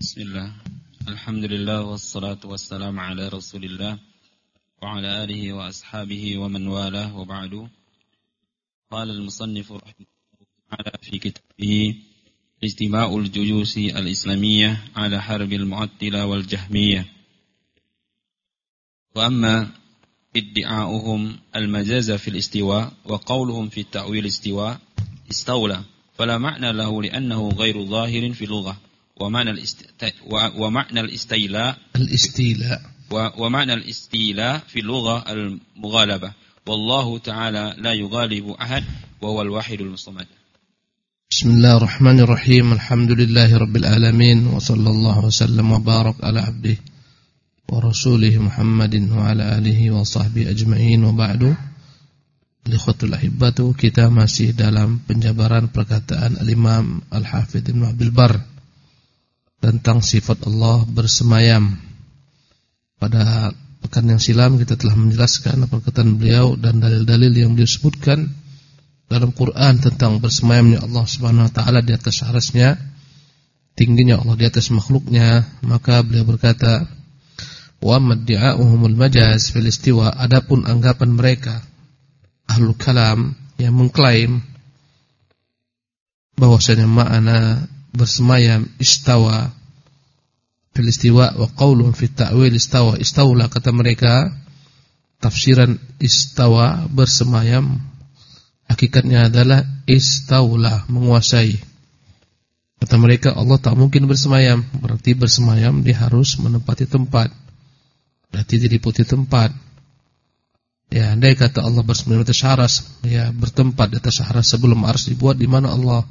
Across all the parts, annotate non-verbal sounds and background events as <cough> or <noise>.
بسم الله. الحمد لله والصلاة والسلام على رسول الله وعلى آله وأصحابه ومن والاه وبعد. قال المصنف رحمه الله تعالى في كتابه اجتماع الجيوش الإسلامية على حرب المعطلة والجهمية. وأما ادعاؤهم المجاز في الاستواء وقولهم في التأويل استواء استولى. فلا معنى له لأنه غير ظاهر في اللغة. ومعنى ومعنى الاستيلاء الاستيلاء. ومعنى الاستيلاء في اللغة المغالبة. والله تعالى لا يغالب أحد وهو الواحد المصمد. بسم الله الرحمن الرحيم. الحمد لله رب العالمين وصلى الله وسلم وبارك على عبده ورسوله محمد وعلى آله وصحبه أجمعين. وبعد Likhatul ahibatu kita masih dalam penjabaran perkataan Al-Imam Al-Hafidh Ibn Abil Bar. Tentang sifat Allah bersemayam. Pada pekan yang silam kita telah menjelaskan perkataan beliau dan dalil-dalil yang beliau sebutkan dalam Quran tentang bersemayamnya Allah Subhanahu wa taala di atas arasnya, tingginya Allah di atas makhluknya, maka beliau berkata, "Wa maddi'a'uhumul majaz fil istiwa." Adapun anggapan mereka ahlul kalam yang mengklaim bahwasanya makna bersemayam istawa fil istiwa wa qaulun fi ta'wil istawa istaula kata mereka. Tafsiran istawa bersemayam hakikatnya adalah istaula menguasai. Kata mereka Allah tak mungkin bersemayam berarti bersemayam dia harus menempati tempat. Berarti diliputi tempat. Ya, andai kata Allah bersemayam di atas aras, ya bertempat di atas aras sebelum aras dibuat di mana Allah?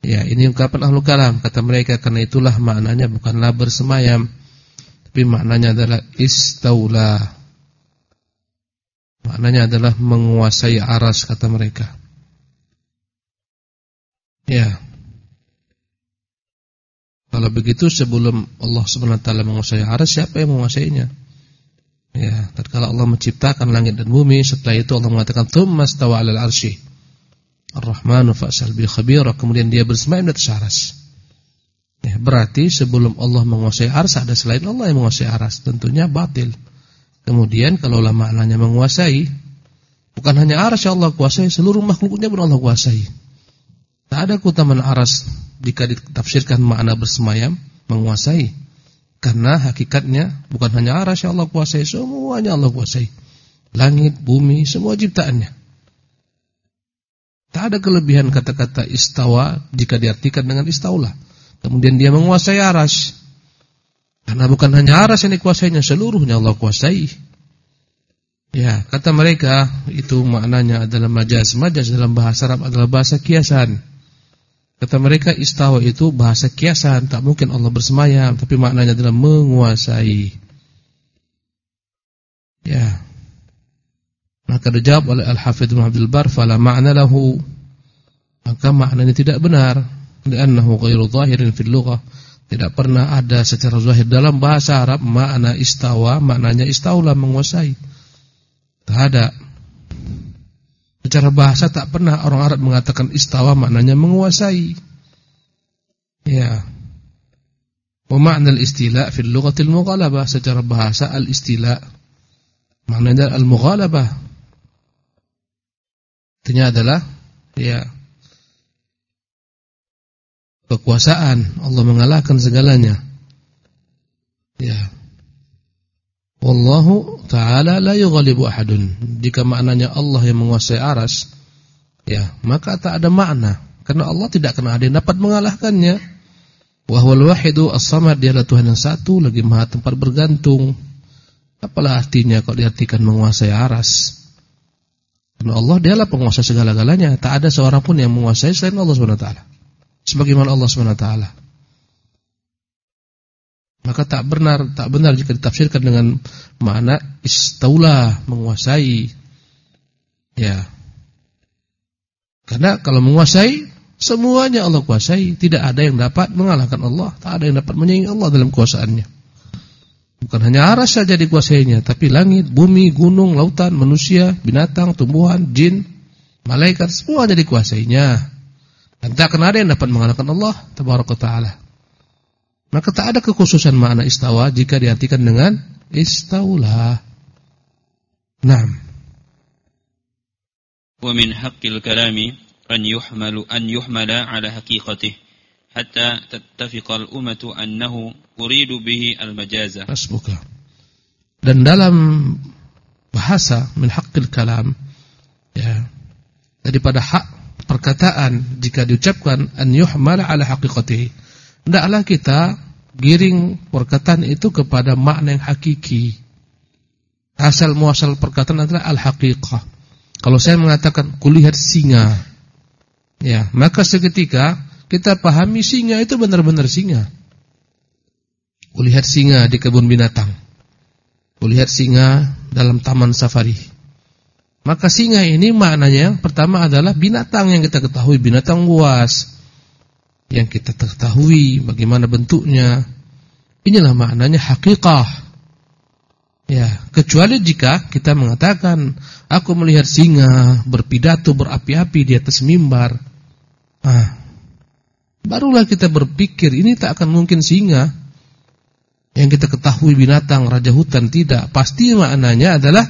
Ya, ini ungkapan ahlu kalam kata mereka karena itulah maknanya bukanlah bersemayam, tapi maknanya adalah istaula. Maknanya adalah menguasai aras kata mereka. Ya. Kalau begitu sebelum Allah Subhanahu menguasai aras, siapa yang menguasainya? Ya, tatkala Allah menciptakan langit dan bumi, setelah itu Allah mengatakan tsumma stawa 'alal 'arsy. Ar-Rahmanu fa'sal bil khabira, kemudian dia bersemayam di atas aras. Ya, berarti sebelum Allah menguasai aras ada selain Allah yang menguasai aras, tentunya batil. Kemudian kalau lah maknanya menguasai, bukan hanya aras yang Allah kuasai, seluruh makhluknya pun Allah kuasai. Tak ada keutamaan aras jika ditafsirkan makna bersemayam menguasai. Karena hakikatnya bukan hanya arasy Allah kuasai, semuanya Allah kuasai. Langit, bumi, semua ciptaannya. Tak ada kelebihan kata-kata istawa jika diartikan dengan istaula. Kemudian dia menguasai aras. Karena bukan hanya aras yang dikuasainya, seluruhnya Allah kuasai. Ya, kata mereka itu maknanya adalah majaz. Majaz dalam bahasa Arab adalah bahasa kiasan. Kata mereka istawa itu bahasa kiasan, tak mungkin Allah bersemayam, tapi maknanya adalah menguasai. Ya. Maka dijawab oleh Al-Hafidz Ibnu Abdul Bar, "Fala ma'na lahu." Maka maknanya tidak benar, li'annahu ghairu zahirin fil lughah. Tidak pernah ada secara zahir dalam bahasa Arab makna istawa, maknanya istaula menguasai. Tak ada. Secara bahasa tak pernah orang Arab mengatakan istawa maknanya menguasai. Ya. Wa ma'na al-istila' fil lughati al-mughalabah secara bahasa al-istila' maknanya al-mughalabah. Artinya adalah ya kekuasaan Allah mengalahkan segalanya. Ya. Wallahu ta'ala la yughalibu ahadun. Jika maknanya Allah yang menguasai aras, ya, maka tak ada makna. Karena Allah tidak kena ada yang dapat mengalahkannya. Wahwal wahidu as-samad, dia adalah Tuhan yang satu, lagi maha tempat bergantung. Apalah artinya kalau diartikan menguasai aras? Karena Allah dialah penguasa segala-galanya. Tak ada seorang pun yang menguasai selain Allah SWT. Sebagaimana Allah SWT. Maka tak benar, tak benar jika ditafsirkan dengan makna istaula menguasai. Ya. Karena kalau menguasai semuanya Allah kuasai, tidak ada yang dapat mengalahkan Allah, tak ada yang dapat menyaingi Allah dalam kuasaannya. Bukan hanya aras saja dikuasainya, tapi langit, bumi, gunung, lautan, manusia, binatang, tumbuhan, jin, malaikat semuanya dikuasainya. Dan tak akan ada yang dapat mengalahkan Allah tabaraka taala. Maka tak ada kekhususan makna istawa jika diartikan dengan istaula. Naam. Wa min haqqil kalami an yuhmalu an yuhmala ala haqiqatihi hatta tattafiqa al-ummatu annahu uridu bihi al-majaza. Hasbuka. Dan dalam bahasa min haqqil kalam ya daripada hak perkataan jika diucapkan an yuhmala ala haqiqatihi Tidaklah kita giring perkataan itu kepada makna yang hakiki. Asal muasal perkataan adalah al-haqiqah. Kalau saya mengatakan kulihat singa, ya, maka seketika kita pahami singa itu benar-benar singa. Kulihat singa di kebun binatang. Kulihat singa dalam taman safari. Maka singa ini maknanya pertama adalah binatang yang kita ketahui, binatang buas yang kita ketahui bagaimana bentuknya. Inilah maknanya hakikah. Ya, kecuali jika kita mengatakan aku melihat singa berpidato berapi-api di atas mimbar. Ah. Barulah kita berpikir ini tak akan mungkin singa. Yang kita ketahui binatang raja hutan tidak, pasti maknanya adalah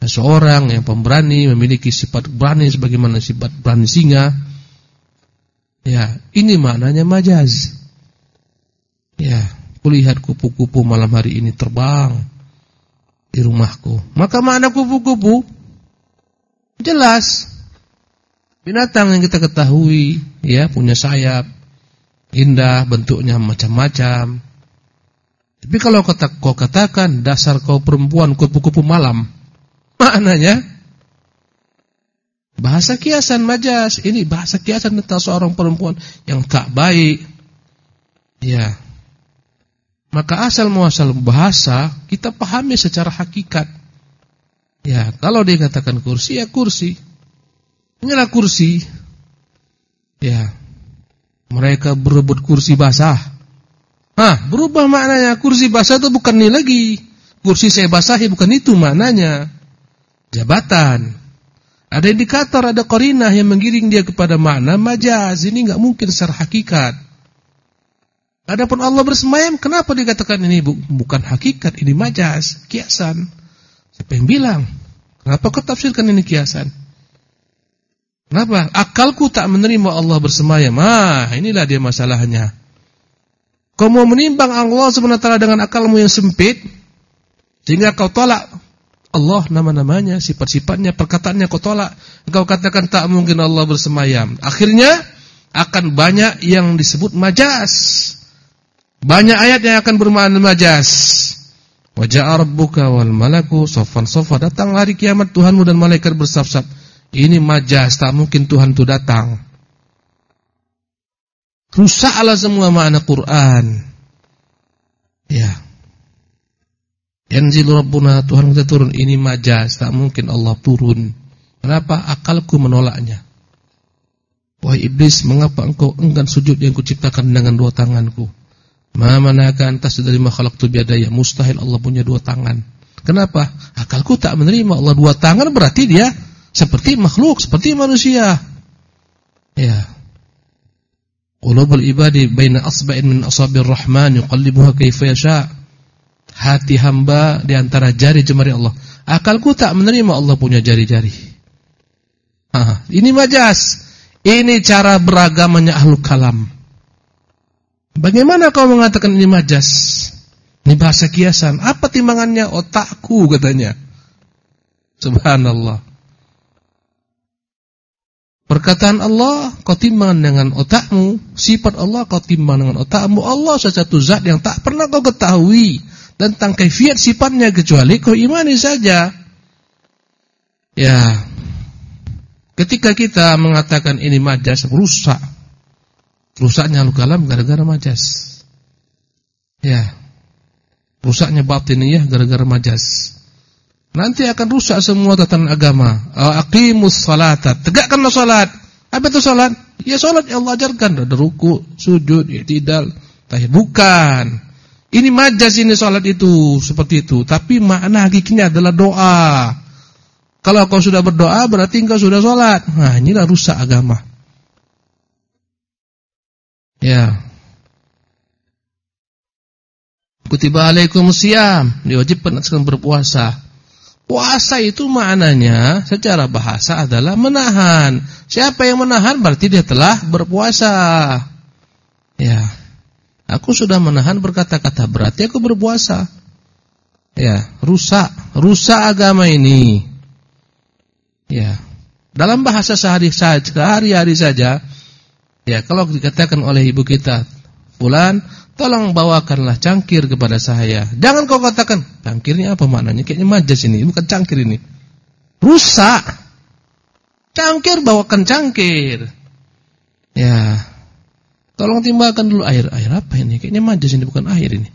seorang yang pemberani memiliki sifat berani sebagaimana sifat berani singa Ya, ini maknanya majaz. Ya, kulihat kupu-kupu malam hari ini terbang di rumahku. Maka makna kupu-kupu jelas. Binatang yang kita ketahui, ya, punya sayap, indah, bentuknya macam-macam. Tapi kalau kata kau katakan dasar kau perempuan kupu-kupu malam, <laughs> maknanya Bahasa kiasan majas, ini bahasa kiasan tentang seorang perempuan yang tak baik. Ya. Maka asal muasal bahasa kita pahami secara hakikat. Ya, kalau dia katakan kursi ya kursi. Inilah kursi. Ya. Mereka berebut kursi basah. Hah, berubah maknanya. Kursi basah itu bukan ini lagi. Kursi saya basahi bukan itu maknanya. Jabatan. Ada indikator, ada korinah yang menggiring dia kepada makna majaz. Ini enggak mungkin secara hakikat. Adapun Allah bersemayam, kenapa dikatakan ini bukan hakikat, ini majaz, kiasan? Siapa yang bilang? Kenapa kau tafsirkan ini kiasan? Kenapa? Akalku tak menerima Allah bersemayam. Ah, inilah dia masalahnya. Kau mau menimbang Allah SWT dengan akalmu yang sempit, sehingga kau tolak Allah nama-namanya, sifat-sifatnya, perkataannya kau tolak. Kau katakan tak mungkin Allah bersemayam. Akhirnya akan banyak yang disebut majas. Banyak ayat yang akan bermakna majas. Wajah rabbuka wal malaku sofan sofa datang hari kiamat Tuhanmu dan malaikat bersaf-saf. Ini majas, tak mungkin Tuhan itu datang. Rusaklah semua makna Quran. Ya. Yanzilu Rabbuna Tuhan kita turun ini majaz, tak mungkin Allah turun. Kenapa? Akalku menolaknya. Wahai iblis, mengapa engkau enggan sujud yang kuciptakan dengan dua tanganku? Ma manaka antas dari makhluk tu biadaya, mustahil Allah punya dua tangan. Kenapa? Akalku tak menerima Allah dua tangan berarti dia seperti makhluk, seperti manusia. Ya. Qulubul ibadi baina asba'in min asabir rahman yuqallibuha kaifa yasha' hati hamba di antara jari jemari Allah. Akalku tak menerima Allah punya jari-jari. ini majas. Ini cara beragamanya ahlu kalam. Bagaimana kau mengatakan ini majas? Ini bahasa kiasan. Apa timbangannya? Otakku katanya. Subhanallah. Perkataan Allah kau timbang dengan otakmu, sifat Allah kau timbang dengan otakmu. Allah satu zat yang tak pernah kau ketahui tentang kaifiat sifatnya kecuali kau imani saja. Ya. Ketika kita mengatakan ini majas rusak. Rusaknya lukalam gara-gara majas. Ya. Rusaknya batiniyah gara-gara majas. Nanti akan rusak semua tatanan agama. Aqimus salata. Tegakkanlah salat. Apa itu salat? Ya salat yang Allah ajarkan. Ada ruku, sujud, i'tidal. Bukan. Ini majas ini sholat itu seperti itu, tapi makna hakikinya adalah doa. Kalau kau sudah berdoa berarti engkau sudah sholat. Nah, inilah rusak agama. Ya. Kutiba alaikum siyam, diwajibkan berpuasa. Puasa itu maknanya secara bahasa adalah menahan. Siapa yang menahan berarti dia telah berpuasa. Ya. Aku sudah menahan berkata-kata berarti aku berpuasa. Ya, rusak, rusak agama ini. Ya. Dalam bahasa sehari saja, hari-hari saja, ya kalau dikatakan oleh ibu kita, fulan Tolong bawakanlah cangkir kepada saya. Jangan kau katakan, cangkirnya apa maknanya? Kayaknya majas ini, bukan cangkir ini. Rusak. Cangkir bawakan cangkir. Ya. Tolong timbulkan dulu air. Air apa ini? Kayaknya majas ini, bukan air ini.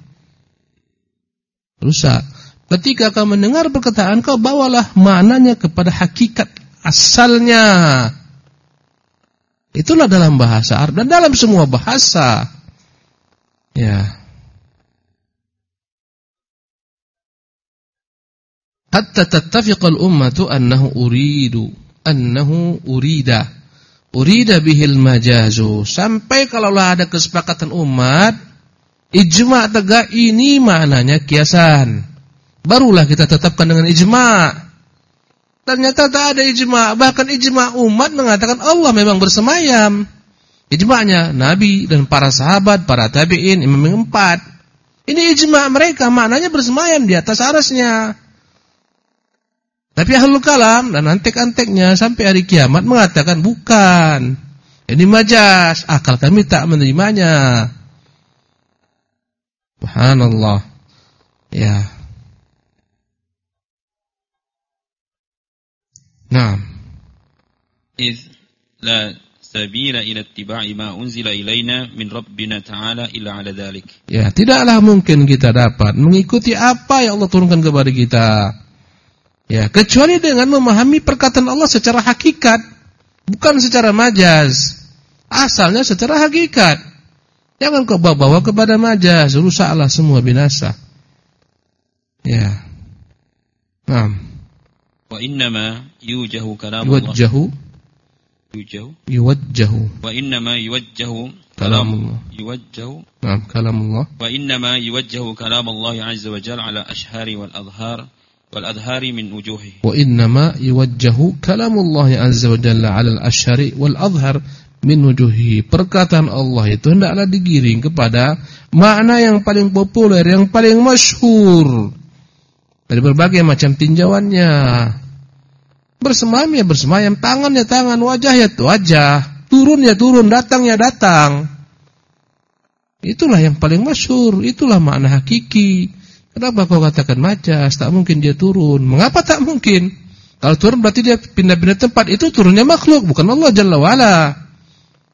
Rusak. Ketika kau mendengar perkataan kau bawalah maknanya kepada hakikat asalnya. Itulah dalam bahasa Arab dan dalam semua bahasa. Ya. Hatta tattafiqal ummatu annahu uridu annahu urida. Urida bihil majazu. Sampai kalaulah ada kesepakatan umat ijma' tegak ini maknanya kiasan. Barulah kita tetapkan dengan ijma' ternyata tak ada ijma' bahkan ijma' umat mengatakan Allah memang bersemayam Ijma'nya Nabi dan para sahabat, para tabi'in, imam yang empat. Ini ijma' mereka, maknanya bersemayam di atas arasnya. Tapi ahlul kalam dan antek-anteknya sampai hari kiamat mengatakan bukan. Ini majas, akal kami tak menerimanya. Subhanallah. Ya. Nah. Iz la sabila ila ittiba'i ma unzila ilaina min rabbina ta'ala illa 'ala dhalik. Ya, tidaklah mungkin kita dapat mengikuti apa yang Allah turunkan kepada kita. Ya, kecuali dengan memahami perkataan Allah secara hakikat, bukan secara majaz. Asalnya secara hakikat. Jangan kau bawa-bawa kepada majaz, rusaklah semua binasa. Ya. Naam. Wa innama yujahu kalam Allah. Yujahu يوجه يوجه وإنما يوجه كلام الله يوجه نعم كلام الله وإنما يوجه كلام الله عز وجل على أشهار والأظهار والأظهار من وجوهه وإنما يوجه كلام الله عز وجل على الأشهار والأظهر min wujuhi. Perkataan Allah itu hendaklah digiring kepada makna yang paling populer, yang paling masyhur dari berbagai macam tinjauannya. Bersemayam ya bersemayam, tangan ya tangan, wajah ya wajah, turun ya turun, datang ya datang. Itulah yang paling masyur, itulah makna hakiki. Kenapa kau katakan majas? Tak mungkin dia turun. Mengapa tak mungkin? Kalau turun berarti dia pindah-pindah tempat. Itu turunnya makhluk, bukan Allah Jalla wa'ala.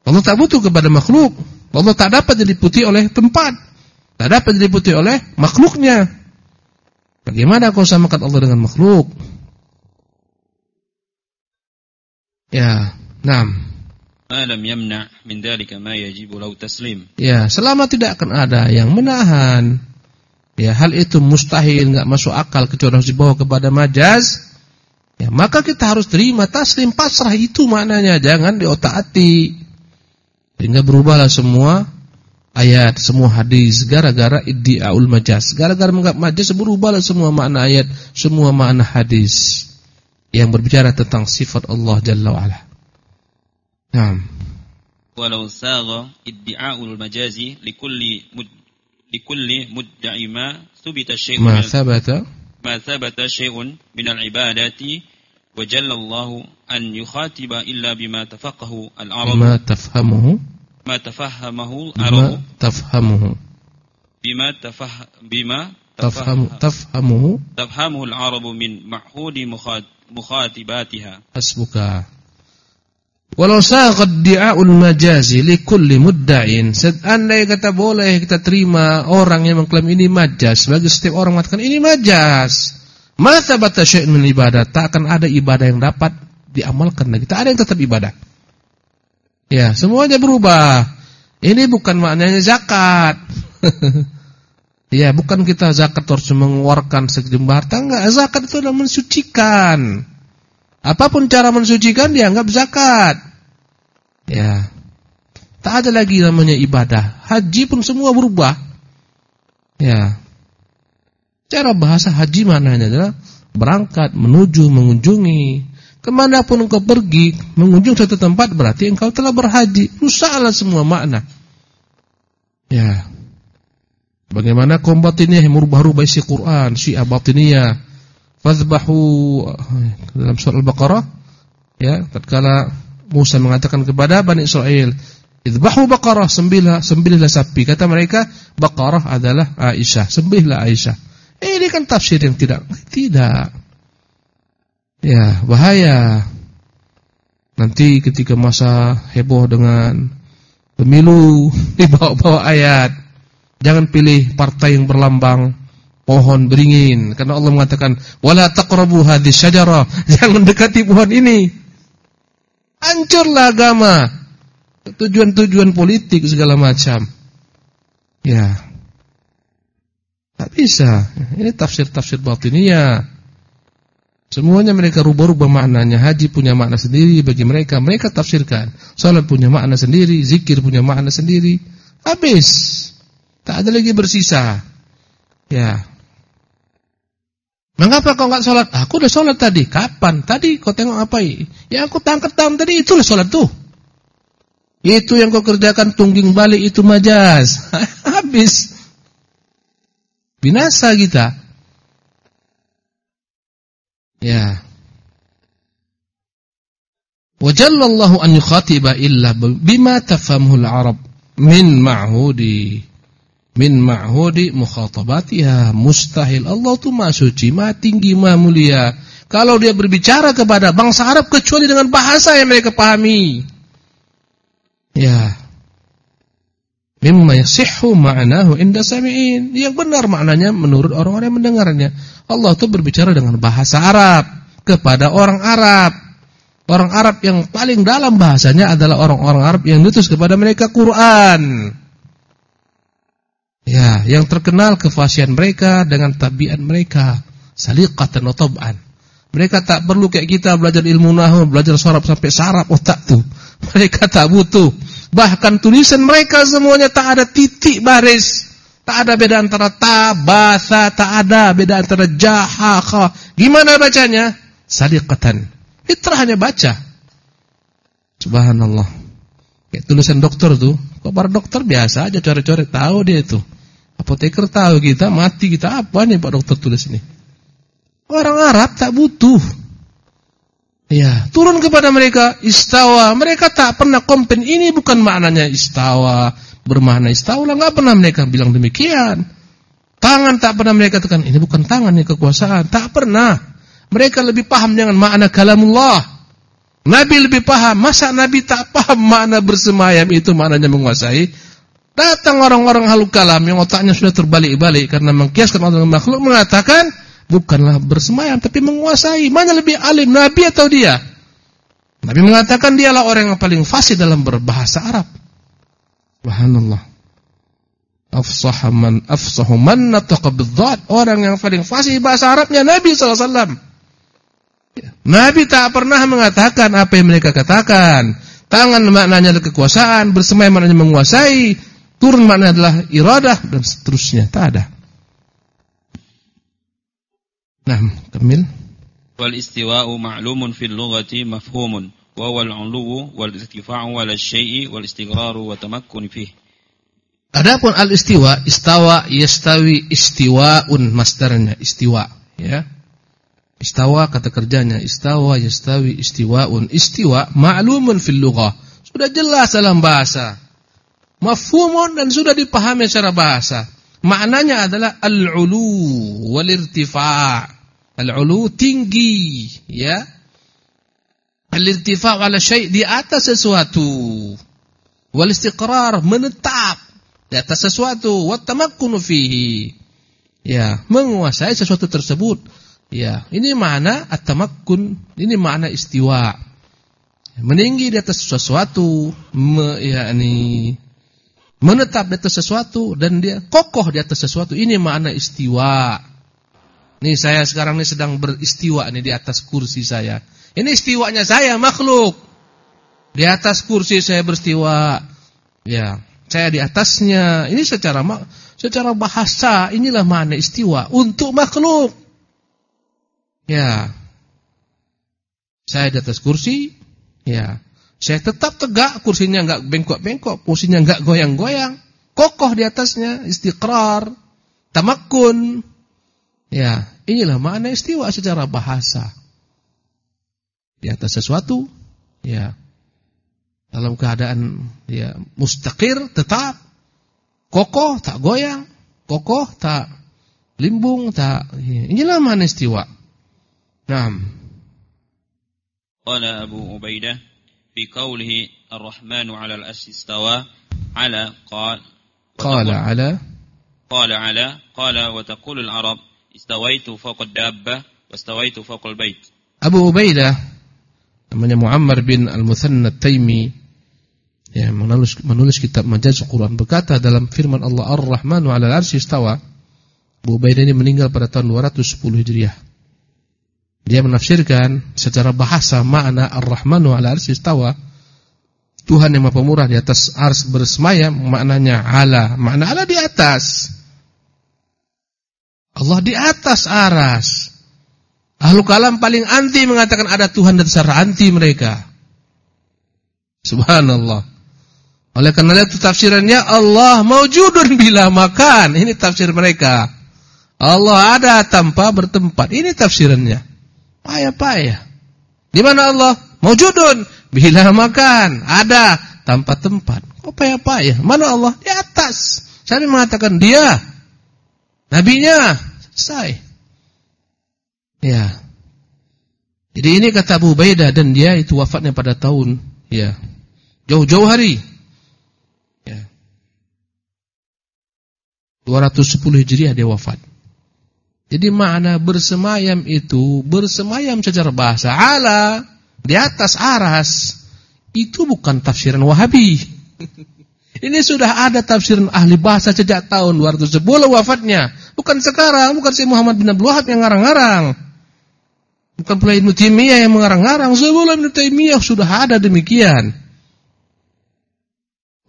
Allah tak butuh kepada makhluk. Allah tak dapat diliputi oleh tempat. Tak dapat diliputi oleh makhluknya. Bagaimana kau samakan Allah dengan makhluk? Ya, enam. Alam yamna min dalika ma yajibu lau taslim. Ya, selama tidak akan ada yang menahan. Ya, hal itu mustahil, enggak masuk akal kecuali harus dibawa kepada majaz. Ya, maka kita harus terima taslim pasrah itu maknanya, jangan diotak-atik. Sehingga berubahlah semua ayat, semua hadis gara-gara iddiaul majaz. Gara-gara menganggap majaz berubahlah semua makna ayat, semua makna hadis yang berbicara tentang sifat Allah Jalla wa'ala. Naam. Walau sagha iddi'a'ul majazi likulli mud, likulli mudda'i ma thubita syai'un ma thabata ma thabata syai'un min al-ibadati wa jalla Allah an yukhatiba illa bima tafaqahu al-arab ma tafhamuhu ma tafahamahu al-arab bima tafhamuhu bima tafah bima tafhamu tafhamuhu tafhamuhu al-arab min ma'hudi mukhat mukhatibatiha. Hasbuka. Walau saqad di'aul majazi li kulli mudda'in. Andai kata boleh kita terima orang yang mengklaim ini majaz bagi setiap orang mengatakan ini majaz. Ma thabata syai'un min ibadah, tak akan ada ibadah yang dapat diamalkan lagi. Tak ada yang tetap ibadah. Ya, semuanya berubah. Ini bukan maknanya zakat. <laughs> Ya, bukan kita zakat harus mengeluarkan sejumlah harta, enggak. Zakat itu adalah mensucikan. Apa pun cara mensucikan dianggap zakat. Ya. Tak ada lagi namanya ibadah. Haji pun semua berubah. Ya. Cara bahasa haji maknanya adalah berangkat, menuju, mengunjungi. Ke mana pun engkau pergi, mengunjung suatu tempat berarti engkau telah berhaji. Rusaklah semua makna. Ya. Bagaimana kaum batiniyah yang merubah-rubah isi Quran, syiah batiniyah. Fadhbahu dalam surah Al-Baqarah ya, tatkala Musa mengatakan kepada Bani Israel, "Idbahu baqarah, sembelihlah, sembelihlah sapi." Kata mereka, baqarah adalah Aisyah, sembelihlah Aisyah. Eh, ini kan tafsir yang tidak tidak. Ya, bahaya. Nanti ketika masa heboh dengan pemilu <laughs> dibawa-bawa ayat. Jangan pilih partai yang berlambang pohon beringin karena Allah mengatakan wala taqrabu hadhihi syajarah. <laughs> Jangan dekati pohon ini. Hancurlah agama. Tujuan-tujuan politik segala macam. Ya. Tak bisa. Ini tafsir-tafsir batiniyah. Semuanya mereka rubah-rubah maknanya. Haji punya makna sendiri bagi mereka. Mereka tafsirkan. Salat punya makna sendiri. Zikir punya makna sendiri. Habis. Tak ada lagi bersisa. Ya. Mengapa kau enggak sholat? Aku udah sholat tadi. Kapan? Tadi kau tengok apa? Ya aku tangkap tahun tadi itulah sholat tuh. Itu yang kau kerjakan tungging balik itu majas. <laughs> Habis. Binasa kita. Ya. Wajallallahu an yukhatiba illa bima tafhamul Arab min ma'hudi min ma'hudi mukhatabatiha. Mustahil. Allah itu maha suci maha tinggi maha mulia. Kalau dia berbicara kepada bangsa Arab kecuali dengan bahasa yang mereka pahami. Ya. Mimma yasihhu ma'nahu inda sami'in. Yang benar maknanya menurut orang-orang yang mendengarnya. Allah itu berbicara dengan bahasa Arab kepada orang Arab. Orang Arab yang paling dalam bahasanya adalah orang-orang Arab yang diutus kepada mereka Quran Ya, yang terkenal kefasihan mereka dengan tabiat mereka, saliqatan wa tab'an. Mereka tak perlu kayak kita belajar ilmu nahwu, belajar saraf sampai saraf otak tuh. <laughs> Mereka tak butuh. Bahkan tulisan mereka semuanya tak ada titik baris. Tak ada beda antara ta, tak ada beda antara ja, ha, kha. Gimana bacanya? Saliqatan. Fitrah hanya baca. Subhanallah. Kayak tulisan dokter tuh, kok para dokter biasa aja coret-coret tahu dia itu. Apoteker tahu kita, mati kita apa nih Pak dokter tulis ini. Orang Arab tak butuh. Ya, turun kepada mereka istawa. Mereka tak pernah komplain ini bukan maknanya istawa, bermakna istawa, enggak pernah mereka bilang demikian. Tangan tak pernah mereka katakan ini bukan tangan ini kekuasaan, tak pernah. Mereka lebih paham dengan makna kalamullah. Nabi lebih paham. Masa Nabi tak paham makna bersemayam itu maknanya menguasai? Datang orang-orang haluk kalam yang otaknya sudah terbalik-balik karena mengkiaskan Allah makhluk mengatakan bukanlah bersemayam tapi menguasai. Mana lebih alim Nabi atau dia? Nabi mengatakan dialah orang yang paling fasih dalam berbahasa Arab. Subhanallah. Afsahu man afsahu man nataqa Orang yang paling fasih bahasa Arabnya Nabi sallallahu alaihi wasallam. Nabi tak pernah mengatakan apa yang mereka katakan. Tangan maknanya adalah kekuasaan, bersemai maknanya menguasai, turun maknanya adalah iradah dan seterusnya. Tak ada. Nah, kamil. Wal istiwa'u ma'lumun fil lughati mafhumun wa wal 'uluwu wal irtifa'u 'ala syai'i wal istighraru wa tamakkun fihi. Adapun al-istiwa, istawa yastawi istiwa'un masdarnya, istiwa, ya. Istawa kata kerjanya istawa yastawi istiwaun. Istiwa ma'lumun fil lughah. Sudah jelas dalam bahasa. Mafhumun dan sudah dipahami secara bahasa. Maknanya adalah al-ulu wal irtifa'. Al-ulu tinggi, ya. Al-irtifa' ala syai' di atas sesuatu. Wal istiqrar menetap di atas sesuatu, wat tamakkunu fihi. Ya, menguasai sesuatu tersebut Ya, ini makna at-tamakkun, ini makna istiwa. Meninggi di atas sesuatu, me, yakni menetap di atas sesuatu dan dia kokoh di atas sesuatu. Ini makna istiwa. Nih saya sekarang ini sedang beristiwa nih di atas kursi saya. Ini istiwanya saya makhluk. Di atas kursi saya beristiwa. Ya, saya di atasnya. Ini secara secara bahasa inilah makna istiwa untuk makhluk. Ya. Saya di atas kursi, ya. Saya tetap tegak, kursinya enggak bengkok-bengkok, kursinya enggak goyang-goyang. Kokoh di atasnya, istiqrar, tamakkun. Ya, inilah makna istiwa secara bahasa. Di atas sesuatu, ya. Dalam keadaan ya mustaqir tetap kokoh tak goyang, kokoh tak limbung tak. Ya. Inilah makna istiwa. Naam. قال أبو عبيدة في قوله الرحمن على الأرش استوى على قال قال على قال على قال وتقول العرب استويت فوق الدابة واستويت فوق البيت Abu Ubaidah namanya Muammar bin Al-Muthanna Taimi ya menulis menulis kitab Majaz Quran berkata dalam firman Allah Ar-Rahmanu 'ala al-'arsy istawa Abu Ubaidah ini meninggal pada tahun 210 Hijriah dia menafsirkan secara bahasa makna Ar-Rahmanu ala istawa. Tuhan yang Maha Pemurah di atas ars bersemayam maknanya ala. Makna ala di atas. Allah di atas aras. Ahlu kalam paling anti mengatakan ada Tuhan dan secara anti mereka. Subhanallah. Oleh karena itu tafsirannya Allah maujudun bila makan. Ini tafsir mereka. Allah ada tanpa bertempat. Ini tafsirannya. Payah-payah. Di mana Allah? Mewujudun. Bila makan. Ada. Tanpa tempat. Kok payah-payah? Mana Allah? Di atas. Saya mengatakan dia. Nabinya. Selesai. Ya. Jadi ini kata Abu Baidah dan dia itu wafatnya pada tahun ya jauh-jauh hari. Ya. 210 Hijriah dia wafat. Jadi makna bersemayam itu bersemayam secara bahasa ala di atas aras itu bukan tafsiran Wahabi. <laughs> Ini sudah ada tafsiran ahli bahasa sejak tahun 210 wafatnya. Bukan sekarang, bukan si Muhammad bin Abdul Wahab yang ngarang-ngarang. Bukan pula Ibnu Taimiyah yang mengarang-ngarang. Sebelum Ibnu Taimiyah sudah ada demikian.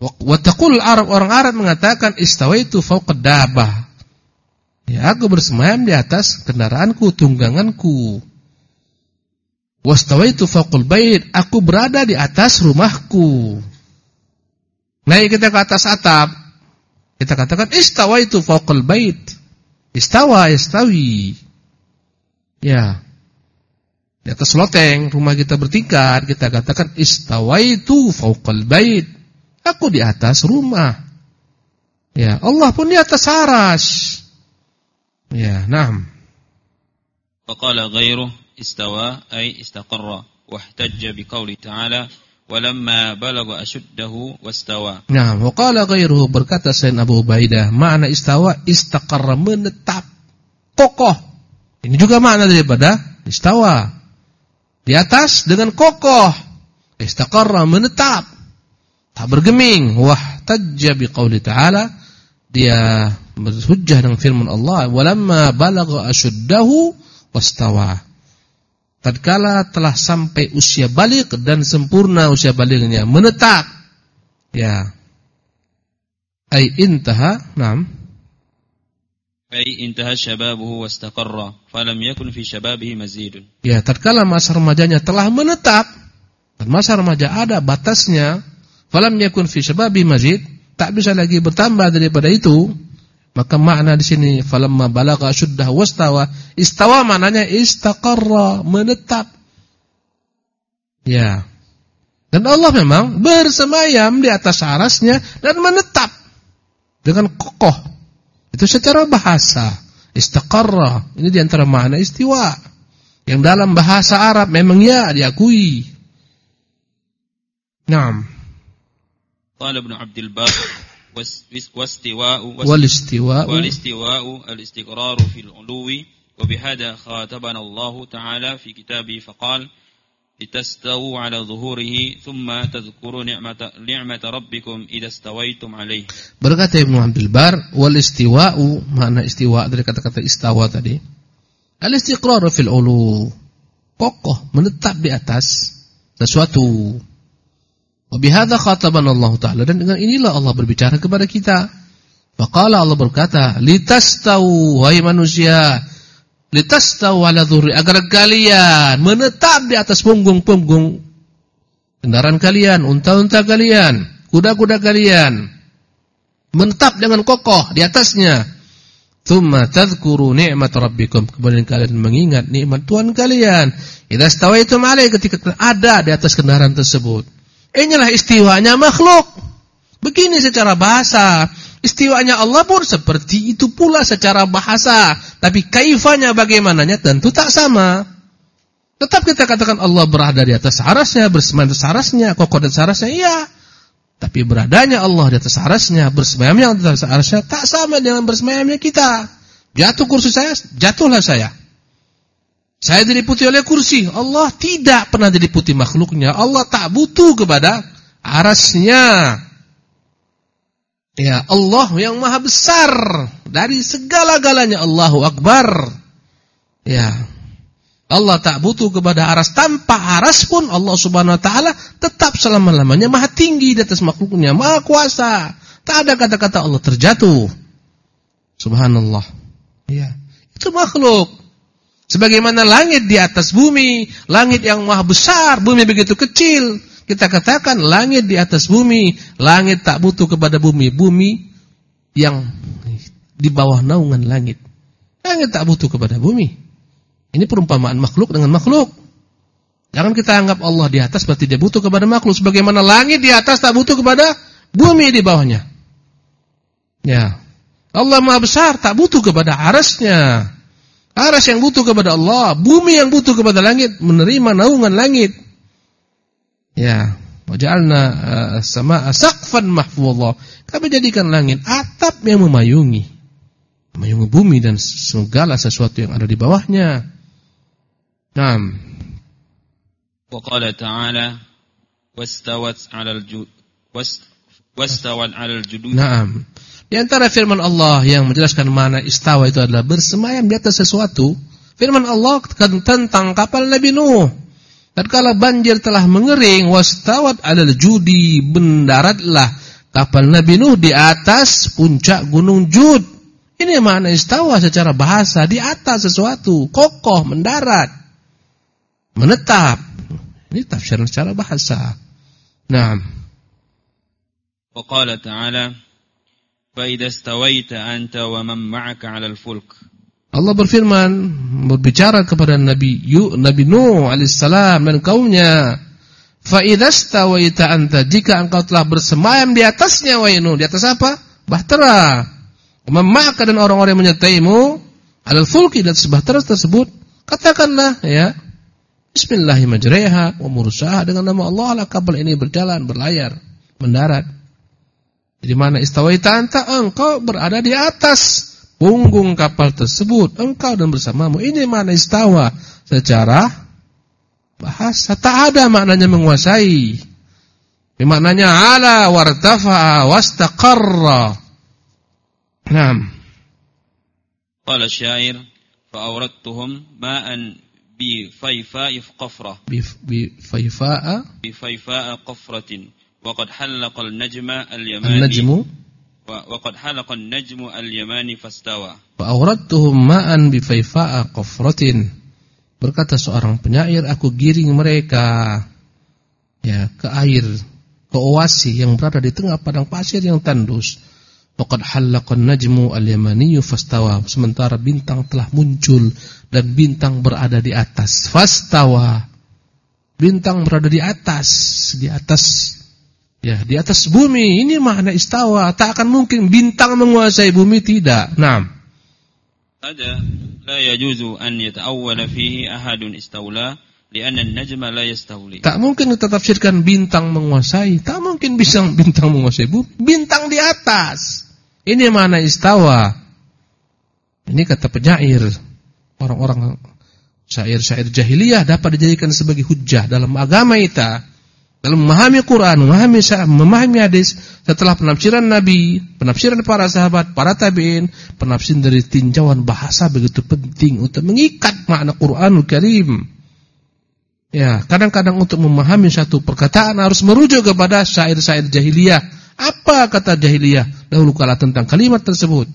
Wa taqul Arab orang Arab mengatakan istawaitu fawqa dabah. Ya, aku bersemayam di atas kendaraanku, tungganganku. Wastawaitu faqul bait, aku berada di atas rumahku. Naik kita ke atas atap, kita katakan istawaitu faqul bait. Istawa, istawi. Ya. Di atas loteng rumah kita bertingkat, kita katakan istawaitu faqul bait. Aku di atas rumah. Ya, Allah pun di atas aras. Ya, na'am. فقال غيره استوى أي استقر واحتج بقوله تعالى ولما بلغ أشده واستوى Nah, waqala ghairuhu berkata Sayyid Abu Ubaidah, makna istawa istaqarra menetap, kokoh. Ini juga makna daripada istawa. Di atas dengan kokoh. Istaqarra menetap. Tak bergeming. Wahtajja biqauli ta'ala. dia berhujjah dengan firman Allah walamma balagha ashuddahu wastawa. Tatkala telah sampai usia balik dan sempurna usia baliknya menetap ya. Ai intaha nam ai intaha shababuhu wastaqarra falam yakun fi shababihi mazidun. Ya tatkala masa remajanya telah menetap dan masa remaja ada batasnya falam yakun fi shababihi mazid tak bisa lagi bertambah daripada itu maka makna di sini falamma balagha syuddah wastawa, istawa maknanya istaqarra, menetap. Ya. Dan Allah memang bersemayam di atas arasnya dan menetap dengan kokoh. Itu secara bahasa. Istaqarra, ini di antara makna istiwa. Yang dalam bahasa Arab memang ya diakui. Naam. Qala Ibnu Abdul Bar واستواء والاستواء والاستواء الاستقرار في العلو وبهذا خاطبنا الله تعالى في كتابه فقال لتستووا على ظهوره ثم تذكروا نعمة, نعمة ربكم إذا استويتم عليه berkata Ibnu Abdul Bar wal istiwa'u makna istiwa dari kata-kata istawa tadi al istiqrar fil ulu kokoh menetap di atas sesuatu Wa bihadza khatabana Allah taala dan dengan inilah Allah berbicara kepada kita. Faqala Allah berkata, "Litastau wahai manusia, litastau ala dhurri agar kalian menetap di atas punggung-punggung kendaraan kalian, unta-unta kalian, kuda-kuda kalian. Menetap dengan kokoh di atasnya." Thumma tadhkuru ni'mat rabbikum. Kemudian kalian mengingat nikmat Tuhan kalian. Idza stawaitum alaihi ketika ada di atas kendaraan tersebut. Inilah istiwanya makhluk. Begini secara bahasa. Istiwanya Allah pun seperti itu pula secara bahasa. Tapi kaifanya bagaimananya tentu tak sama. Tetap kita katakan Allah berada di atas arasnya, bersemayam di atas arasnya, kokoh di atas arasnya, iya. Tapi beradanya Allah di atas arasnya, bersemayamnya di atas arasnya tak sama dengan bersemayamnya kita. Jatuh kursi saya, jatuhlah saya. Saya diliputi oleh kursi. Allah tidak pernah diliputi makhluknya. Allah tak butuh kepada arasnya. Ya Allah yang maha besar dari segala-galanya Allahu Akbar. Ya Allah tak butuh kepada aras tanpa aras pun Allah Subhanahu wa taala tetap selama-lamanya maha tinggi di atas makhluknya, maha kuasa. Tak ada kata-kata Allah terjatuh. Subhanallah. Ya, itu makhluk. Sebagaimana langit di atas bumi, langit yang maha besar, bumi begitu kecil. Kita katakan langit di atas bumi, langit tak butuh kepada bumi, bumi yang di bawah naungan langit. Langit tak butuh kepada bumi. Ini perumpamaan makhluk dengan makhluk. Jangan kita anggap Allah di atas berarti dia butuh kepada makhluk. Sebagaimana langit di atas tak butuh kepada bumi di bawahnya. Ya. Allah maha besar tak butuh kepada arasnya. Aras yang butuh kepada Allah, bumi yang butuh kepada langit menerima naungan langit. Ya, waj'alna eh, as-samaa'a saqfan mahfuzah. Kami jadikan langit atap yang memayungi. Memayungi bumi dan segala sesuatu yang ada di bawahnya. Naam. Wa qala ta'ala wastawat 'alal wastawat 'alal judud. Naam. Di antara firman Allah yang menjelaskan mana istawa itu adalah bersemayam di atas sesuatu. Firman Allah tentang kapal Nabi Nuh. Tatkala banjir telah mengering, wastawat adalah judi, bendaratlah kapal Nabi Nuh di atas puncak gunung Jud. Ini mana istawa secara bahasa di atas sesuatu, kokoh, mendarat, menetap. Ini tafsiran secara bahasa. Nah. Wa qala ta'ala Allah berfirman berbicara kepada Nabi Yu, Nabi Nuh alaihissalam dan kaumnya fa idzastawaita anta jika engkau telah bersemayam di atasnya wahai Nuh di atas apa? Bahtera. Memaka dan orang-orang yang menyertaimu alal fulki di atas bahtera tersebut katakanlah ya Bismillahirrahmanirrahim wa mursaha dengan nama Allah lah kapal ini berjalan, berlayar, mendarat. Di mana istawaita anta engkau berada di atas punggung kapal tersebut engkau dan bersamamu. Ini mana istawa secara bahasa tak ada maknanya menguasai. Ini maknanya ala wartafa wastaqarra. Naam. Qala syair fa'awradtuhum ma'an bi fayfa'i qafra. Bi faifa bi faifa qafratin. وقد حلق النجم اليماني النجم وقد حلق النجم اليماني فاستوى فأوردتهم ماء بفيفاء قفرة berkata seorang penyair aku giring mereka ya ke air ke oasi yang berada di tengah padang pasir yang tandus Waqad halaqan najmu al-yamani fastawa. Sementara bintang telah muncul dan bintang berada di atas. Fastawa. Bintang berada di atas, di atas ya, di atas bumi. Ini makna istawa. Tak akan mungkin bintang menguasai bumi tidak. Naam. Ada la yajuzu an yata'awwala fihi ahadun istawla li'anna an-najma la yastawli. Tak mungkin kita tafsirkan bintang menguasai. Tak mungkin bisa <laughs> bintang menguasai bumi. Bintang di atas. Ini mana istawa. Ini kata penyair. Orang-orang syair-syair jahiliyah dapat dijadikan sebagai hujah dalam agama kita. Dalam memahami Quran, memahami memahami hadis setelah penafsiran Nabi, penafsiran para sahabat, para tabi'in, penafsiran dari tinjauan bahasa begitu penting untuk mengikat makna Quranul Karim. Ya, kadang-kadang untuk memahami satu perkataan harus merujuk kepada syair-syair jahiliyah. Apa kata jahiliyah dahulu kala tentang kalimat tersebut?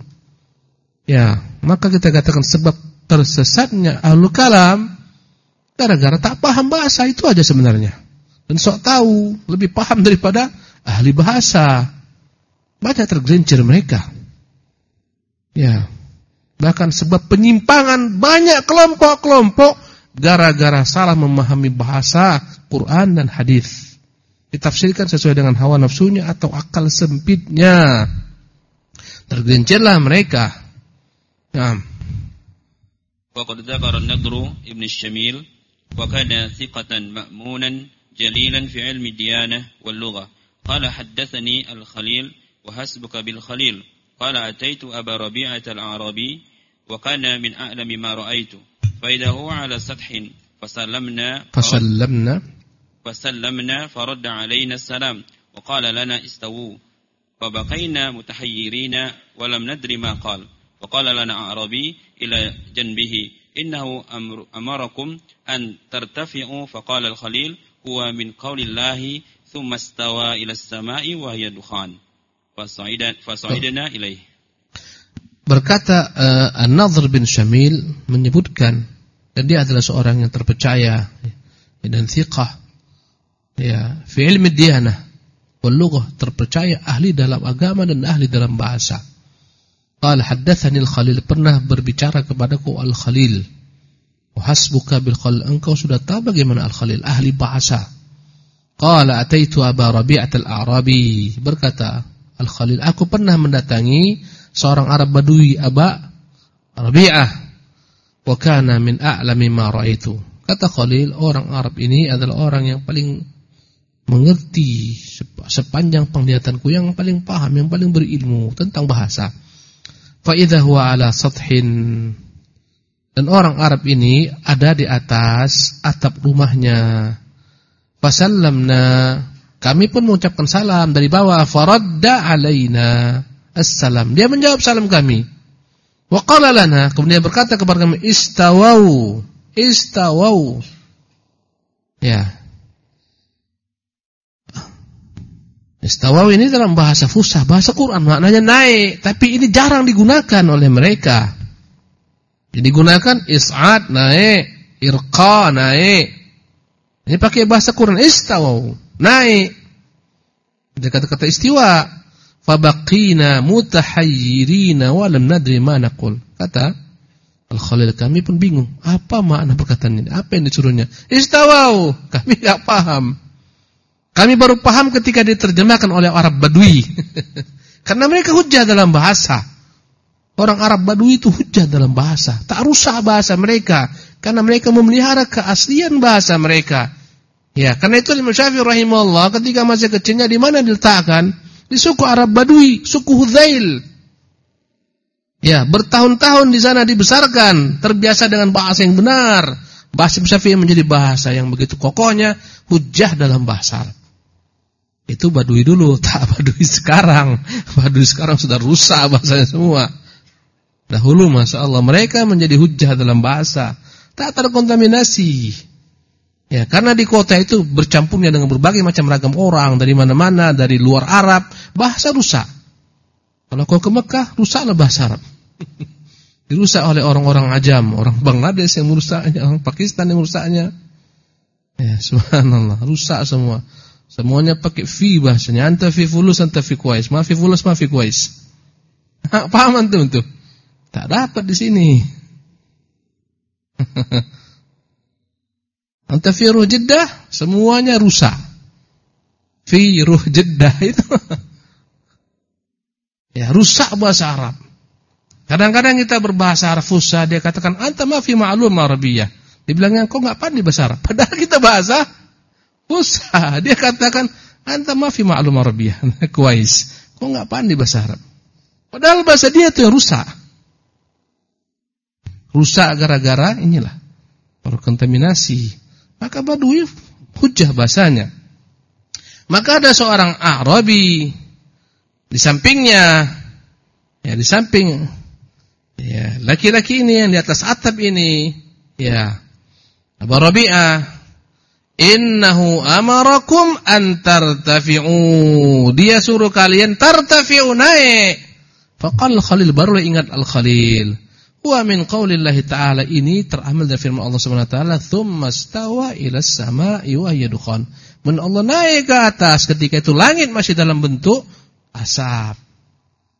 Ya, maka kita katakan sebab tersesatnya ahlul kalam gara-gara tak paham bahasa itu aja sebenarnya dan sok tahu, lebih paham daripada ahli bahasa. Banyak tergelincir mereka. Ya. Bahkan sebab penyimpangan banyak kelompok-kelompok gara-gara salah memahami bahasa Quran dan hadis. Ditafsirkan sesuai dengan hawa nafsunya atau akal sempitnya. Tergelincirlah mereka. Ya. Wa qad dzakara an-nadru Ibn Syamil wa kana thiqatan ma'munan جليلا في علم الديانة واللغة. قال حدثني الخليل وحسبك بالخليل. قال أتيت أبا ربيعة الأعرابي وكان من أعلم ما رأيت. فإذا هو على سطح فسلمنا فسلمنا. فسلمنا فرد علينا السلام. وقال لنا استووا. فبقينا متحيرين ولم ندري ما قال. وقال لنا أعرابي إلى جنبه إنه أمر أمركم أن ترتفعوا. فقال الخليل huwa min qawlillahi thumma stawa ila samai wa hiya dukhan. Fasaidana ilaih. Berkata uh, An-Nadhr bin Syamil menyebutkan dan dia adalah seorang yang terpercaya ya, dan thiqah. Ya fi ilmi diyanah wal terpercaya ahli dalam agama dan ahli dalam bahasa. Qala haddathani al-Khalil pernah berbicara kepadaku al-Khalil. Wa hasbuka bil Khalil engkau sudah tahu bagaimana al-Khalil ahli bahasa. Qala ataitu Aba Rabi'at al-A'rabi berkata al-Khalil aku pernah mendatangi seorang Arab Badui Aba Rabi'ah wa kana min a'lami ma ra'aitu. Kata Khalil, orang Arab ini adalah orang yang paling mengerti sepanjang penglihatanku yang paling paham, yang paling berilmu tentang bahasa. Fa idza huwa ala sathin dan orang Arab ini ada di atas atap rumahnya. Fasallamna kami pun mengucapkan salam dari bawah faradda alaina assalam. Dia menjawab salam kami. Wa qala lana, kemudian berkata kepada kami istawau, istawau. Ya. Istawau ini dalam bahasa fusah, bahasa Quran maknanya naik, tapi ini jarang digunakan oleh mereka. Jadi digunakan is'ad naik, irqa naik. Ini pakai bahasa Quran istawau, naik. Ada kata-kata istiwa. Fabaqina mutahayyirina wa lam nadri ma naqul. Kata Al-Khalil kami pun bingung, apa makna perkataan ini? Apa yang disuruhnya? Istawau. Kami enggak paham. Kami baru paham ketika diterjemahkan oleh Arab Badui. <laughs> Karena mereka hujah dalam bahasa. Orang Arab Badui itu hujah dalam bahasa. Tak rusak bahasa mereka. Karena mereka memelihara keaslian bahasa mereka. Ya, karena itu Imam Syafi'i rahimahullah ketika masih kecilnya di mana diletakkan? Di suku Arab Badui, suku Hudzail. Ya, bertahun-tahun di sana dibesarkan, terbiasa dengan bahasa yang benar. Bahasa Syafi'i menjadi bahasa yang begitu kokohnya, hujah dalam bahasa. Itu Badui dulu, <laughs> tak Badui sekarang. Badui sekarang sudah rusak bahasanya semua. Dahulu Masya Allah mereka menjadi hujah dalam bahasa. Tak terkontaminasi. Ya, karena di kota itu bercampurnya dengan berbagai macam ragam orang dari mana-mana, dari luar Arab, bahasa rusak. Kalau kau ke Mekah, rusaklah bahasa Arab. <laughs> Dirusak oleh orang-orang ajam, orang Bangladesh yang merusaknya, orang Pakistan yang merusaknya. Ya, subhanallah, rusak semua. Semuanya pakai fi bahasanya. Anta fi fulus, anta fi kuais. Ma fi fulus, ma fi kuais. <laughs> Paham antum tuh? Tak dapat di sini. <laughs> Anta fi ruh Jeddah semuanya rusak. Fi ruh Jeddah itu <laughs> ya rusak bahasa Arab. Kadang-kadang kita berbahasa Arab fusha dia katakan anta ma fi ma'lum Arabiyah. Dibilangnya kau enggak pandai bahasa Arab. <laughs> Padahal kita bahasa fusha. Dia katakan anta ma fi ma'lum Arabiyah. Kuais. Kau enggak pandai bahasa Arab. Padahal bahasa dia itu yang rusak. Rusak gara-gara inilah. Terkontaminasi maka Badui hujah bahasanya. Maka ada seorang Arabi di sampingnya, ya di samping ya laki-laki ini yang di atas atap ini, ya Abu Rabi'ah Innahu amarakum an tartafi'u. Dia suruh kalian tartafi'u naik. Faqal Khalil baru ingat Al-Khalil. Wa min qaulillahi ta'ala ini terambil dari firman Allah Subhanahu wa taala, "Tsumma stawa ila samai wa yadkhan." Men Allah naik ke atas ketika itu langit masih dalam bentuk asap.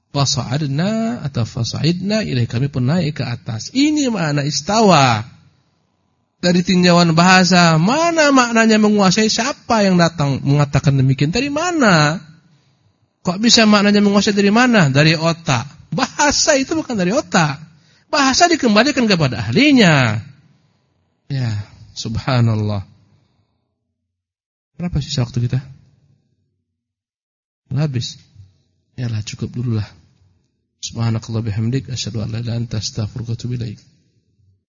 Fasa'adna atau fasa'idna ilaih kami pun naik ke atas. Ini makna istawa dari tinjauan bahasa, mana maknanya menguasai siapa yang datang mengatakan demikian? Dari mana? Kok bisa maknanya menguasai dari mana? Dari otak. Bahasa itu bukan dari otak. Bahasa dikembalikan kepada ahlinya. Ya, subhanallah. Berapa sisa waktu kita? Habis. Yalah cukup dululah. Subhanakallah bihamdik asyhadu an la ilaha illa anta astaghfiruka wa atubu ilaik.